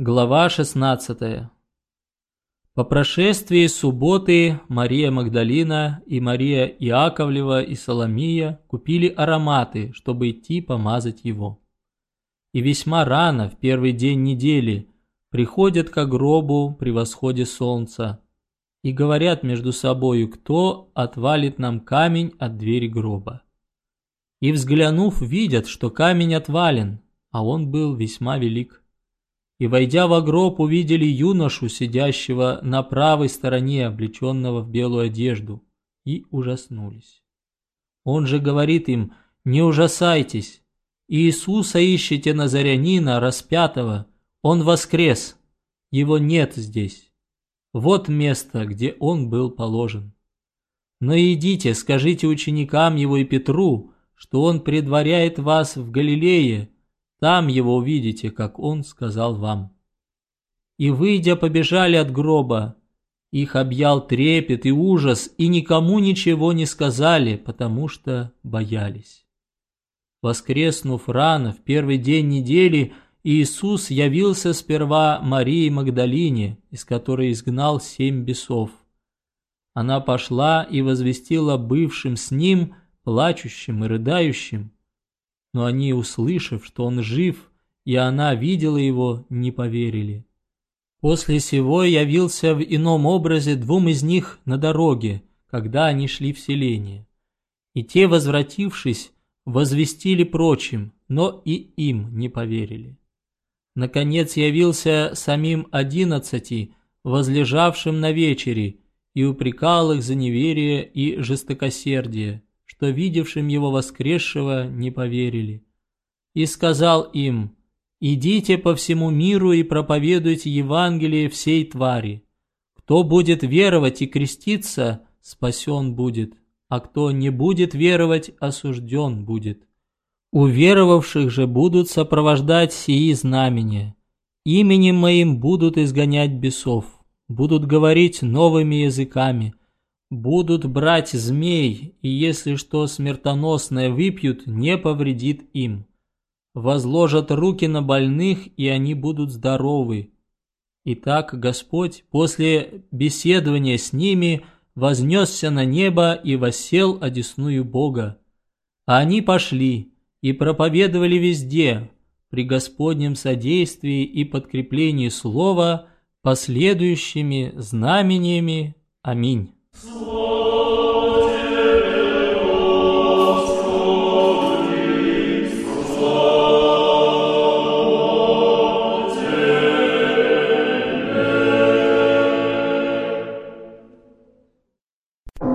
Глава 16 По прошествии субботы Мария Магдалина и Мария Иаковлева и Соломия купили ароматы, чтобы идти помазать его. И весьма рано, в первый день недели, приходят к гробу при восходе солнца и говорят между собою, кто отвалит нам камень от двери гроба. И взглянув, видят, что камень отвален, а он был весьма велик и, войдя в гроб, увидели юношу, сидящего на правой стороне, облеченного в белую одежду, и ужаснулись. Он же говорит им, не ужасайтесь, Иисуса ищете Назарянина, распятого, Он воскрес, Его нет здесь. Вот место, где Он был положен. Но идите, скажите ученикам Его и Петру, что Он предваряет вас в Галилее, там его увидите, как он сказал вам. И, выйдя, побежали от гроба. Их объял трепет и ужас, и никому ничего не сказали, потому что боялись. Воскреснув рано, в первый день недели, Иисус явился сперва Марии Магдалине, из которой изгнал семь бесов. Она пошла и возвестила бывшим с ним, плачущим и рыдающим, но они, услышав, что он жив, и она видела его, не поверили. После сего явился в ином образе двум из них на дороге, когда они шли в селение. И те, возвратившись, возвестили прочим, но и им не поверили. Наконец явился самим одиннадцати, возлежавшим на вечере, и упрекал их за неверие и жестокосердие, что видевшим его воскресшего не поверили. И сказал им, «Идите по всему миру и проповедуйте Евангелие всей твари. Кто будет веровать и креститься, спасен будет, а кто не будет веровать, осужден будет. У веровавших же будут сопровождать сии знамения. Именем моим будут изгонять бесов, будут говорить новыми языками, Будут брать змей, и если что смертоносное выпьют, не повредит им. Возложат руки на больных, и они будут здоровы. Итак, Господь после беседования с ними вознесся на небо и воссел одесную Бога. А они пошли и проповедовали везде, при Господнем содействии и подкреплении слова, последующими знамениями. Аминь. Oh.